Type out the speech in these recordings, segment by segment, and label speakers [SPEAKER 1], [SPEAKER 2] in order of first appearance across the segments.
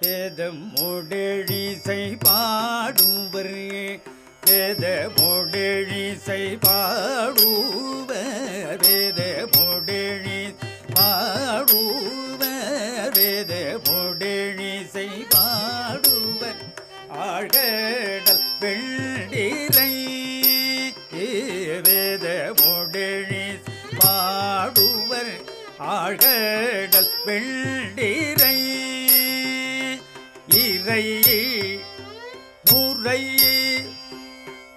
[SPEAKER 1] வேதம் முடழிசை பாடுவர்? வேத முடழிசை பாடுவ வேத முடழி பாடுவ வேத முடழிசை பாடுவர்? ஆழ்கடல் வெள்ளிரை. வேத முடழி பாடுவர்? ஆழ்கடல் வெள்ளிரை. இறை முறை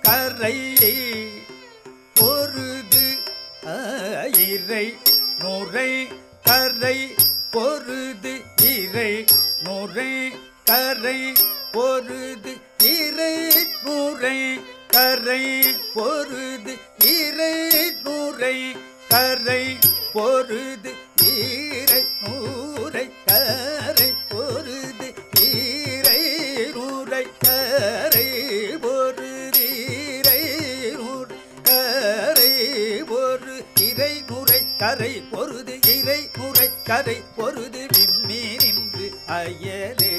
[SPEAKER 1] கரை பொருது இறை நுரை கரை பொருது இறை நுரை கரை பொருது இறை நுரை கரை பொருது இறை நுரை கரை பொருது ஈரை கரை பொருது ஈரை நூர் கரை பொரு இறை நுரை கரை பொருது இறை நுரை கரை பொருது விம்மி நின்று அயலே.